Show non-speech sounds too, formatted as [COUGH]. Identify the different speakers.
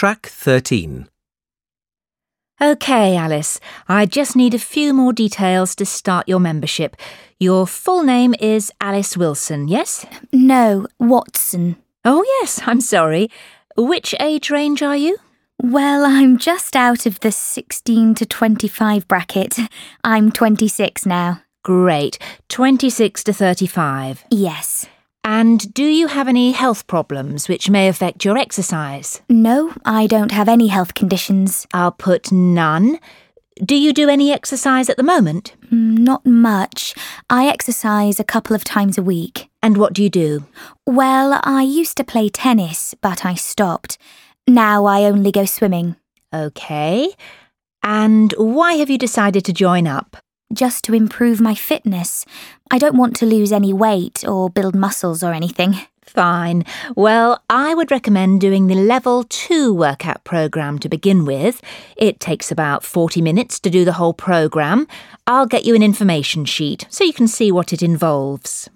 Speaker 1: Track 13.
Speaker 2: OK, Alice, I just need a few more details to start your membership. Your full name is Alice Wilson, yes?
Speaker 3: No, Watson.
Speaker 2: Oh, yes, [LAUGHS] I'm sorry. Which age range are you?
Speaker 3: Well, I'm just out of the 16 to 25 bracket. I'm 26 now.
Speaker 2: Great. 26 to 35.
Speaker 3: Yes.
Speaker 2: And do you have any health problems which may affect your exercise?
Speaker 3: No, I don't have any health conditions.
Speaker 2: I'll put none. Do you do any exercise at the moment?
Speaker 3: Mm, Not much. I exercise a couple of times a week.
Speaker 2: And what do you do?
Speaker 3: Well, I used to play tennis, but I stopped. Now I only go swimming,
Speaker 2: OK. And why have you decided to join up?
Speaker 3: Just to improve my fitness. I don't want to lose any weight or build muscles or anything.
Speaker 2: Fine. Well, I would recommend doing the level 2 workout program to begin with. It takes about 40 minutes to do the whole program. I'll get you an information sheet so you can see what it involves.